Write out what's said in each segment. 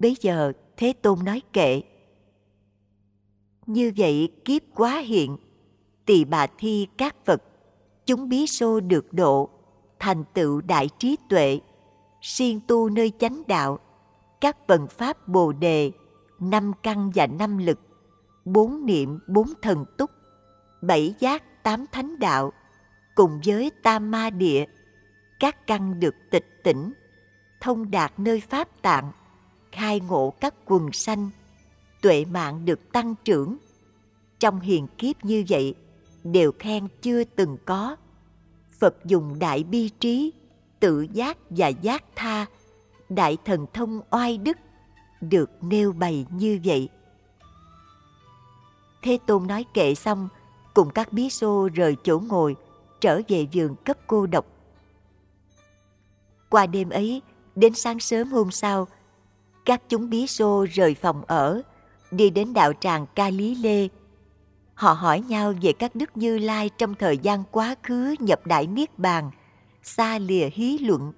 Bấy giờ Thế Tôn nói kệ. Như vậy kiếp quá hiện, tỳ bà thi các Phật, chúng bí xô được độ, thành tựu đại trí tuệ, siêng tu nơi chánh đạo, các vần pháp bồ đề, năm căn và năm lực, bốn niệm bốn thần túc, bảy giác tám thánh đạo, cùng với tam ma địa, các căn được tịch tỉnh, thông đạt nơi pháp tạng, khai ngộ các quần sanh, tuệ mạng được tăng trưởng. Trong hiền kiếp như vậy, đều khen chưa từng có. Phật dùng đại bi trí, tự giác và giác tha, đại thần thông oai đức, được nêu bày như vậy. Thế Tôn nói kệ xong, cùng các bí xô rời chỗ ngồi, trở về giường cấp cô độc. Qua đêm ấy, đến sáng sớm hôm sau, các chúng bí xô rời phòng ở, đi đến đạo tràng Ca Lý Lê. Họ hỏi nhau về các đức Như Lai trong thời gian quá khứ nhập đại niết bàn, xa lìa hí luận,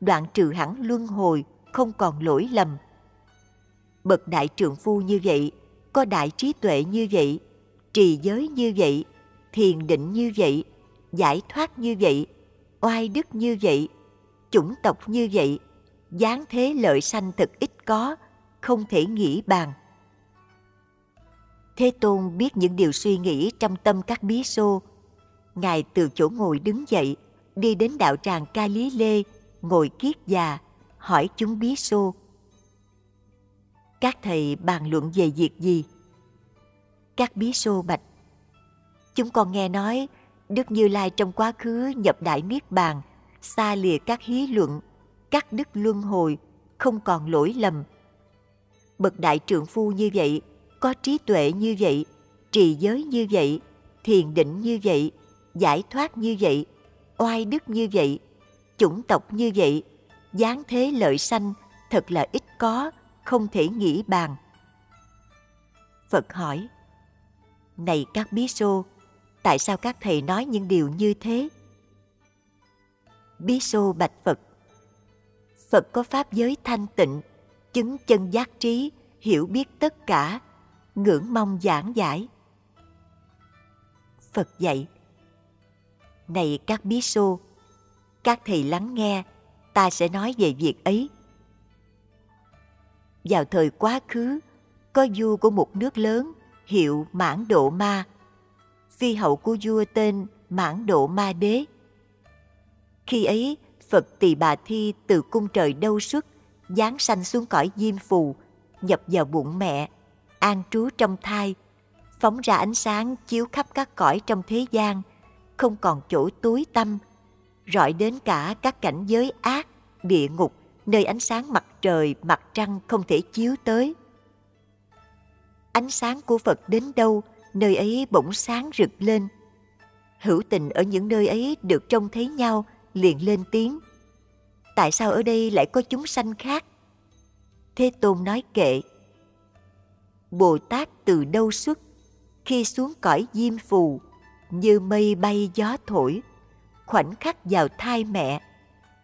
đoạn trừ hẳn luân hồi, không còn lỗi lầm. Bậc đại trượng phu như vậy, có đại trí tuệ như vậy, trì giới như vậy, thiền định như vậy, giải thoát như vậy, oai đức như vậy, chủng tộc như vậy, dáng thế lợi sanh thật ít có, không thể nghĩ bàn. Thế Tôn biết những điều suy nghĩ trong tâm các bí xô. Ngài từ chỗ ngồi đứng dậy, đi đến đạo tràng Ca Lý Lê, ngồi kiết già, hỏi chúng bí xô. Các thầy bàn luận về việc gì? Các bí xô bạch. Chúng con nghe nói Đức Như Lai trong quá khứ nhập đại niết bàn, xa lìa các hí luận, các đức luân hồi, không còn lỗi lầm. Bậc đại trượng phu như vậy, có trí tuệ như vậy, trì giới như vậy, thiền định như vậy, giải thoát như vậy, oai đức như vậy, chủng tộc như vậy, dáng thế lợi sanh thật là ít có, không thể nghĩ bàn. Phật hỏi, Này các bí xô, tại sao các thầy nói những điều như thế? Bí xô bạch Phật, Phật có pháp giới thanh tịnh, chứng chân giác trí, hiểu biết tất cả, ngưỡng mong giảng giải. Phật dạy, Này các bí xô, các thầy lắng nghe, ta sẽ nói về việc ấy. Vào thời quá khứ, có vua của một nước lớn hiệu Mãn Độ Ma. Phi hậu của vua tên Mãn Độ Ma Đế. Khi ấy, Phật Tỳ Bà Thi từ cung trời đâu xuất, giáng sanh xuống cõi diêm phù, nhập vào bụng mẹ, an trú trong thai, phóng ra ánh sáng chiếu khắp các cõi trong thế gian, không còn chỗ túi tâm, rọi đến cả các cảnh giới ác, địa ngục, nơi ánh sáng mặt trời, mặt trăng không thể chiếu tới. Ánh sáng của Phật đến đâu, nơi ấy bỗng sáng rực lên. Hữu tình ở những nơi ấy được trông thấy nhau, liền lên tiếng. Tại sao ở đây lại có chúng sanh khác? Thế Tôn nói kệ. Bồ Tát từ đâu xuất, khi xuống cõi diêm phù, như mây bay gió thổi, khoảnh khắc vào thai mẹ,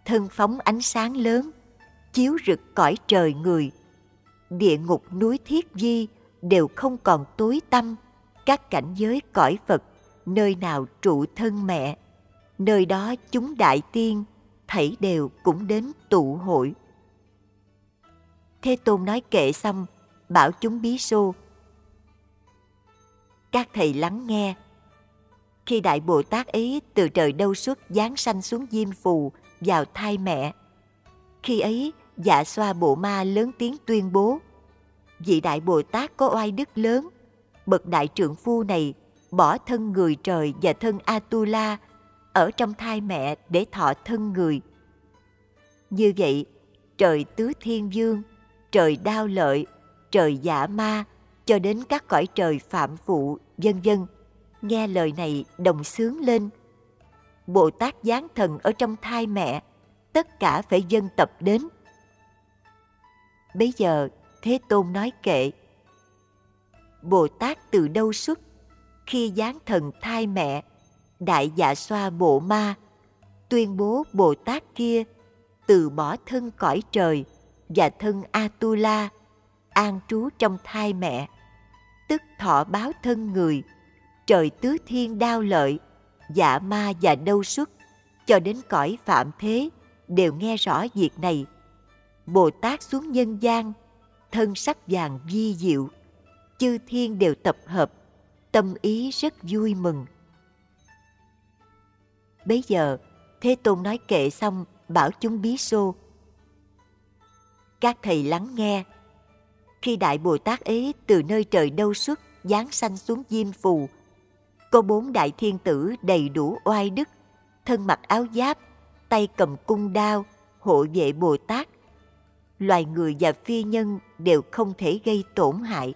thân phóng ánh sáng lớn, chiếu rực cõi trời người. Địa ngục núi thiết di đều không còn tối tăm, các cảnh giới cõi Phật, nơi nào trụ thân mẹ, nơi đó chúng đại tiên, thảy đều cũng đến tụ hội. Thế Tôn nói kệ xong, bảo chúng bí xô. Các thầy lắng nghe, khi Đại Bồ Tát ấy từ trời đâu xuất giáng sanh xuống diêm phù vào thai mẹ. Khi ấy, dạ xoa bộ ma lớn tiếng tuyên bố, vị Đại Bồ Tát có oai đức lớn, bậc đại trượng phu này bỏ thân người trời và thân Atula ở trong thai mẹ để thọ thân người. Như vậy, trời tứ thiên dương, trời đao lợi, trời giả ma, cho đến các cõi trời phạm phụ, vân vân nghe lời này đồng sướng lên. Bồ Tát giáng thần ở trong thai mẹ, tất cả phải dân tập đến. Bây giờ Thế Tôn nói kệ. Bồ Tát từ đâu xuất? Khi giáng thần thai mẹ, đại dạ xoa bộ ma, tuyên bố Bồ Tát kia từ bỏ thân cõi trời và thân Atula an trú trong thai mẹ, tức thọ báo thân người, trời tứ thiên đao lợi, dạ ma và đâu xuất, cho đến cõi phạm thế, đều nghe rõ việc này. Bồ Tát xuống nhân gian, thân sắc vàng vi diệu, chư thiên đều tập hợp, tâm ý rất vui mừng. Bấy giờ, Thế Tôn nói kệ xong, bảo chúng bí xô. Các thầy lắng nghe. Khi Đại Bồ Tát ấy từ nơi trời đâu xuất, giáng sanh xuống diêm phù, có bốn đại thiên tử đầy đủ oai đức, thân mặc áo giáp, tay cầm cung đao, hộ vệ Bồ Tát. Loài người và phi nhân đều không thể gây tổn hại.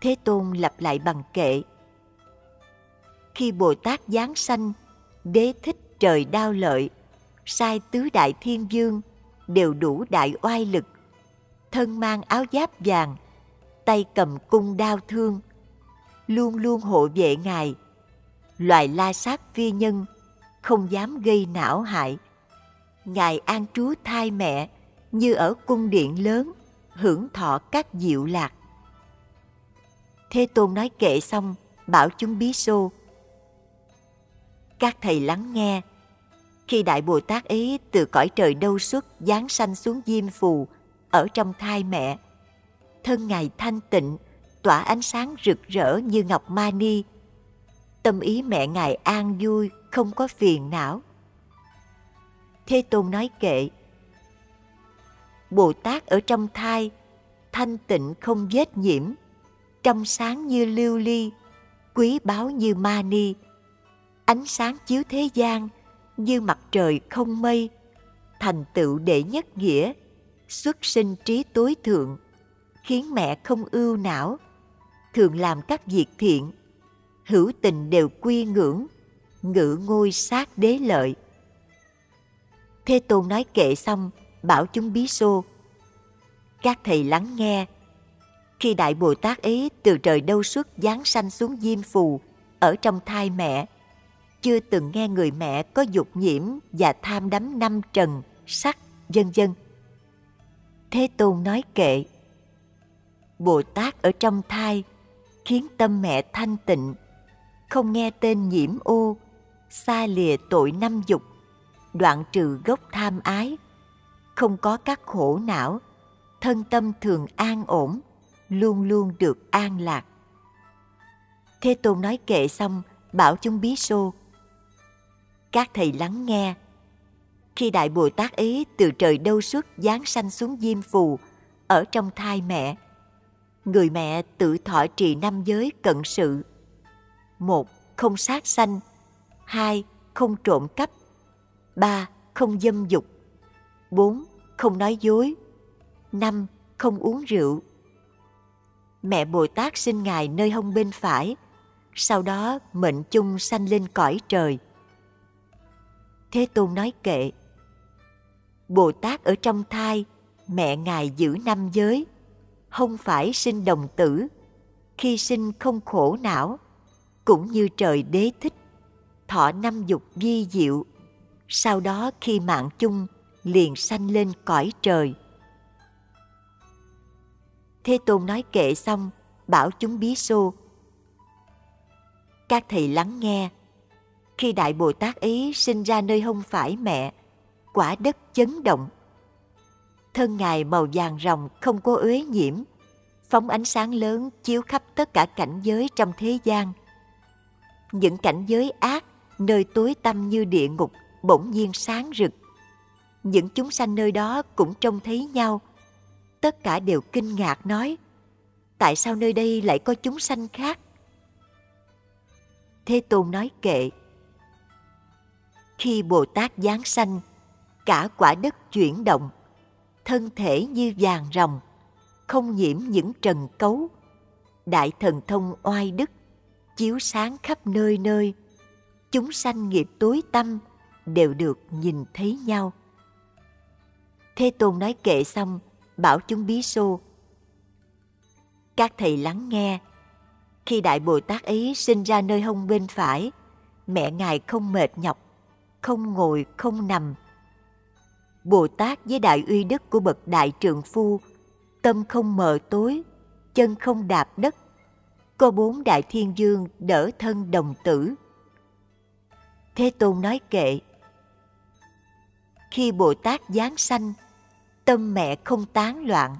Thế Tôn lặp lại bằng kệ. Khi Bồ Tát giáng sanh, đế thích trời đao lợi, sai tứ đại thiên dương đều đủ đại oai lực, thân mang áo giáp vàng, tay cầm cung đao thương, luôn luôn hộ vệ ngài. Loài la sát phi nhân không dám gây não hại. Ngài an trú thai mẹ như ở cung điện lớn, hưởng thọ các diệu lạc. Thế Tôn nói kệ xong, bảo chúng bí xô. Các thầy lắng nghe. Khi Đại Bồ Tát ấy từ cõi trời đâu xuất giáng sanh xuống diêm phù ở trong thai mẹ, thân Ngài thanh tịnh, tỏa ánh sáng rực rỡ như ngọc mani. Tâm ý mẹ Ngài an vui, không có phiền não. Thế Tôn nói kệ, Bồ Tát ở trong thai, thanh tịnh không vết nhiễm, trong sáng như lưu ly, quý báu như mani, ánh sáng chiếu thế gian như mặt trời không mây, thành tựu đệ nhất nghĩa, xuất sinh trí tối thượng, khiến mẹ không ưu não, thường làm các việc thiện, hữu tình đều quy ngưỡng, ngự ngôi sát đế lợi. Thế Tôn nói kệ xong, bảo chúng bí xô. Các thầy lắng nghe. Khi Đại Bồ Tát ấy từ trời đâu xuất giáng sanh xuống diêm phù, ở trong thai mẹ, chưa từng nghe người mẹ có dục nhiễm và tham đắm năm trần, sắc, vân vân. Thế Tôn nói kệ. Bồ Tát ở trong thai khiến tâm mẹ thanh tịnh, không nghe tên nhiễm ô, xa lìa tội năm dục, đoạn trừ gốc tham ái, không có các khổ não, thân tâm thường an ổn, luôn luôn được an lạc. Thế Tôn nói kệ xong, bảo chúng bí xô. Các thầy lắng nghe. Khi Đại Bồ Tát ấy từ trời đâu xuất giáng sanh xuống diêm phù, ở trong thai mẹ, người mẹ tự thọ trì năm giới cận sự. Một, không sát sanh. Hai, không trộm cắp. Ba, không dâm dục. Bốn, không nói dối. Năm, không uống rượu. Mẹ Bồ Tát sinh Ngài nơi hông bên phải, sau đó mệnh chung sanh lên cõi trời. Thế Tôn nói kệ, Bồ Tát ở trong thai, mẹ Ngài giữ năm giới, không phải sinh đồng tử, khi sinh không khổ não, cũng như trời đế thích, thọ năm dục vi diệu, sau đó khi mạng chung liền sanh lên cõi trời. Thế Tôn nói kệ xong, bảo chúng bí xô. Các thầy lắng nghe. Khi Đại Bồ Tát ấy sinh ra nơi không phải mẹ, quả đất chấn động. Thân Ngài màu vàng ròng không có uế nhiễm, phóng ánh sáng lớn chiếu khắp tất cả cảnh giới trong thế gian. Những cảnh giới ác, nơi tối tăm như địa ngục, bỗng nhiên sáng rực. Những chúng sanh nơi đó cũng trông thấy nhau, tất cả đều kinh ngạc nói tại sao nơi đây lại có chúng sanh khác thế tôn nói kệ khi bồ tát giáng sanh cả quả đất chuyển động thân thể như vàng rồng không nhiễm những trần cấu đại thần thông oai đức chiếu sáng khắp nơi nơi chúng sanh nghiệp tối tâm đều được nhìn thấy nhau thế tôn nói kệ xong bảo chúng bí xô. Các thầy lắng nghe. Khi Đại Bồ Tát ấy sinh ra nơi hông bên phải, mẹ Ngài không mệt nhọc, không ngồi, không nằm. Bồ Tát với đại uy đức của bậc đại trượng phu, tâm không mờ tối, chân không đạp đất, có bốn đại thiên dương đỡ thân đồng tử. Thế Tôn nói kệ, khi Bồ Tát giáng sanh, tâm mẹ không tán loạn,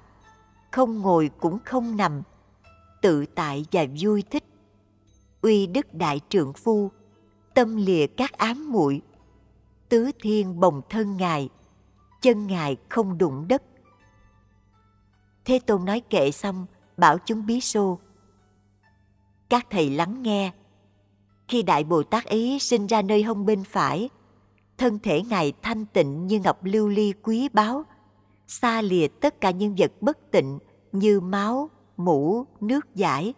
không ngồi cũng không nằm, tự tại và vui thích. Uy đức đại trượng phu, tâm lìa các ám muội tứ thiên bồng thân ngài, chân ngài không đụng đất. Thế tôn nói kệ xong, bảo chúng bí xô. Các thầy lắng nghe. Khi đại bồ tát ấy sinh ra nơi hông bên phải, thân thể ngài thanh tịnh như ngọc lưu ly quý báu, xa lìa tất cả nhân vật bất tịnh như máu, mũ, nước giải,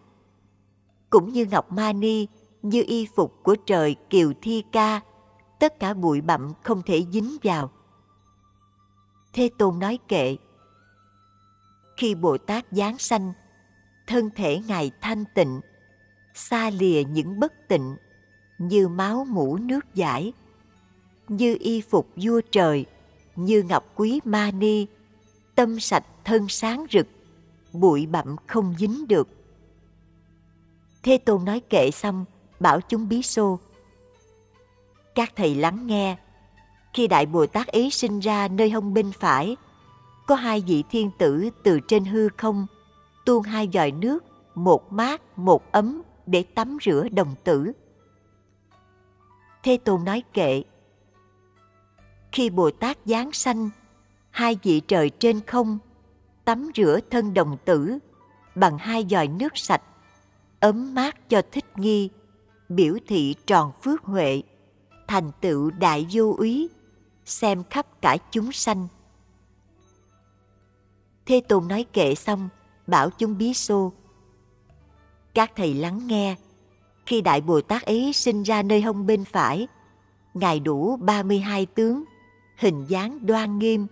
cũng như ngọc ma ni, như y phục của trời kiều thi ca tất cả bụi bặm không thể dính vào. Thế tôn nói kệ, khi bồ tát giáng sanh, thân thể ngài thanh tịnh, xa lìa những bất tịnh như máu mũ nước giải, như y phục vua trời, như ngọc quý ma ni, tâm sạch thân sáng rực, bụi bặm không dính được. Thế tôn nói kệ xong, bảo chúng bí xô các thầy lắng nghe. Khi đại bồ tát ấy sinh ra nơi hông bên phải, có hai vị thiên tử từ trên hư không tuôn hai giòi nước, một mát, một ấm để tắm rửa đồng tử. Thế tôn nói kệ, khi bồ tát giáng sanh, hai vị trời trên không tắm rửa thân đồng tử bằng hai giòi nước sạch, ấm mát cho thích nghi, biểu thị tròn phước huệ thành tựu đại vô úy, xem khắp cả chúng sanh. Thế tôn nói kệ xong, bảo chúng bí xô. Các thầy lắng nghe, khi đại bồ tát ấy sinh ra nơi hông bên phải, ngài đủ 32 tướng, hình dáng đoan nghiêm,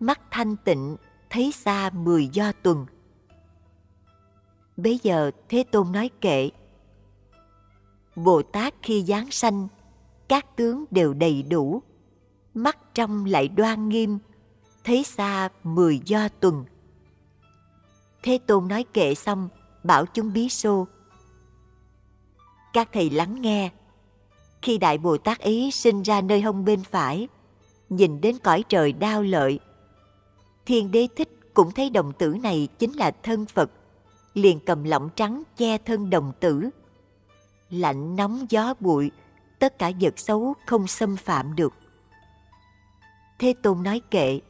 mắt thanh tịnh, thấy xa mười do tuần. Bấy giờ thế tôn nói kệ, bồ tát khi giáng sanh các tướng đều đầy đủ. Mắt trong lại đoan nghiêm, thấy xa mười do tuần. Thế tôn nói kệ xong, bảo chúng bí xô. Các thầy lắng nghe. Khi đại bồ tát ý sinh ra nơi hông bên phải, nhìn đến cõi trời đau lợi, thiên đế thích cũng thấy đồng tử này chính là thân phật, liền cầm lọng trắng che thân đồng tử. Lạnh nóng gió bụi tất cả vật xấu không xâm phạm được. Thế tôn nói kệ,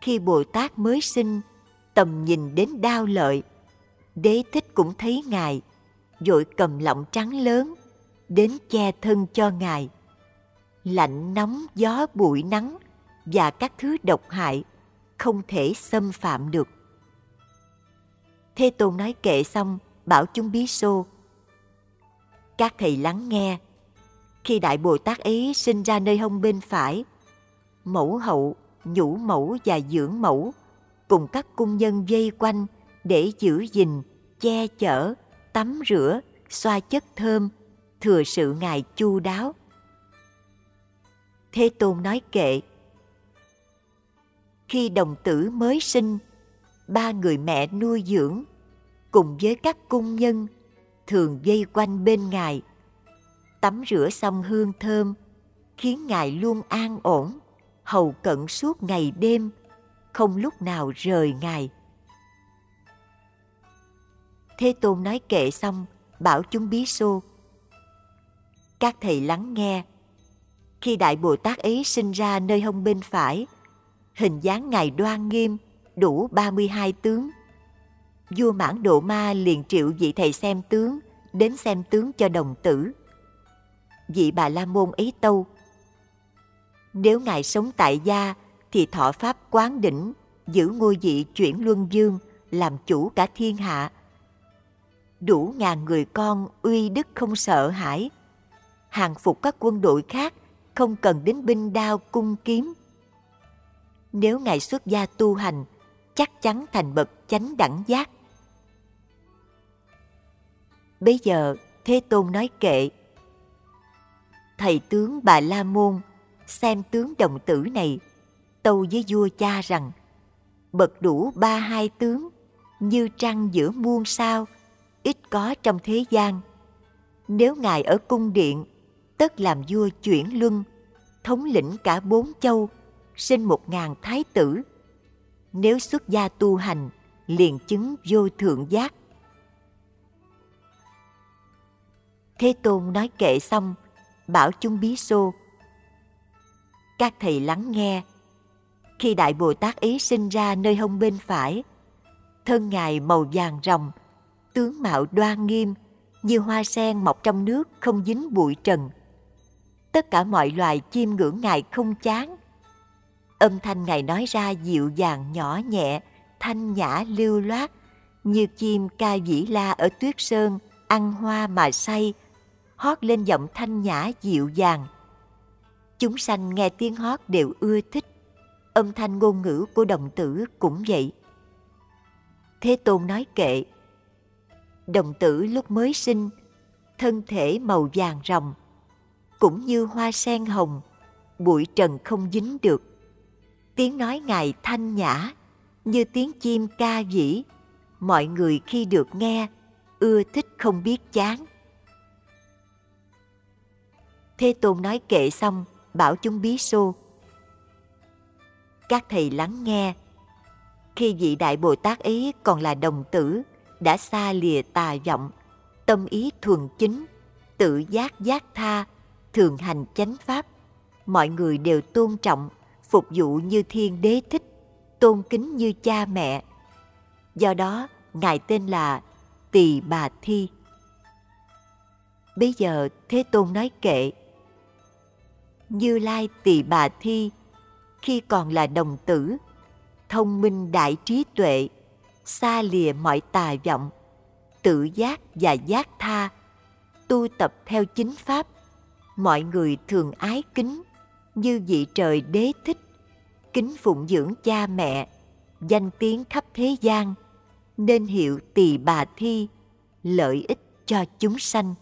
khi bồ tát mới sinh, tầm nhìn đến đau lợi, đế thích cũng thấy ngài, vội cầm lọng trắng lớn, đến che thân cho ngài. Lạnh nóng, gió bụi nắng và các thứ độc hại không thể xâm phạm được. Thế tôn nói kệ xong, bảo chúng bí xô, các thầy lắng nghe khi đại bồ tát ấy sinh ra nơi hông bên phải, mẫu hậu, nhũ mẫu và dưỡng mẫu cùng các cung nhân vây quanh để giữ gìn, che chở, tắm rửa, xoa chất thơm, thừa sự ngài chu đáo. Thế tôn nói kệ, khi đồng tử mới sinh, ba người mẹ nuôi dưỡng cùng với các cung nhân thường vây quanh bên ngài tắm rửa xong hương thơm, khiến ngài luôn an ổn, hầu cận suốt ngày đêm, không lúc nào rời ngài. Thế tôn nói kệ xong, bảo chúng bí xô. Các thầy lắng nghe. Khi đại bồ tát ấy sinh ra nơi hông bên phải, hình dáng ngài đoan nghiêm, đủ 32 tướng. Vua mãn độ ma liền triệu vị thầy xem tướng, đến xem tướng cho đồng tử vị bà la môn ấy tâu. Nếu ngài sống tại gia, thì thọ pháp quán đỉnh, giữ ngôi vị chuyển luân dương, làm chủ cả thiên hạ. Đủ ngàn người con uy đức không sợ hãi. Hàng phục các quân đội khác không cần đến binh đao cung kiếm. Nếu ngài xuất gia tu hành, chắc chắn thành bậc chánh đẳng giác. Bây giờ thế tôn nói kệ thầy tướng bà la môn xem tướng đồng tử này, tâu với vua cha rằng, bậc đủ ba hai tướng, như trăng giữa muôn sao, ít có trong thế gian. Nếu ngài ở cung điện, tất làm vua chuyển luân, thống lĩnh cả bốn châu, sinh một ngàn thái tử. Nếu xuất gia tu hành, liền chứng vô thượng giác. Thế tôn nói kệ xong bảo chúng bí xô. Các thầy lắng nghe. Khi đại bồ tát ấy sinh ra nơi hông bên phải, thân ngài màu vàng rồng tướng mạo đoan nghiêm, như hoa sen mọc trong nước không dính bụi trần. Tất cả mọi loài chim ngưỡng ngài không chán. Âm thanh ngài nói ra dịu dàng nhỏ nhẹ, thanh nhã lưu loát, như chim ca vĩ la ở tuyết sơn, ăn hoa mà say hót lên giọng thanh nhã dịu dàng. Chúng sanh nghe tiếng hót đều ưa thích. Âm thanh ngôn ngữ của đồng tử cũng vậy. Thế tôn nói kệ, đồng tử lúc mới sinh, thân thể màu vàng rồng cũng như hoa sen hồng, bụi trần không dính được. Tiếng nói ngài thanh nhã, như tiếng chim ca dĩ mọi người khi được nghe, ưa thích không biết chán thế tôn nói kệ xong, bảo chúng bí xô. Các thầy lắng nghe. Khi vị đại bồ tát ấy còn là đồng tử, đã xa lìa tà vọng, tâm ý thuần chính, tự giác giác tha, thường hành chánh pháp. Mọi người đều tôn trọng, phục vụ như thiên đế thích, tôn kính như cha mẹ. Do đó, ngài tên là tỳ bà thi. Bây giờ thế tôn nói kệ như lai tỳ bà thi, khi còn là đồng tử, thông minh đại trí tuệ, xa lìa mọi tà vọng, tự giác và giác tha, tu tập theo chính pháp, mọi người thường ái kính như vị trời đế thích, kính phụng dưỡng cha mẹ, danh tiếng khắp thế gian, nên hiệu tỳ bà thi lợi ích cho chúng sanh.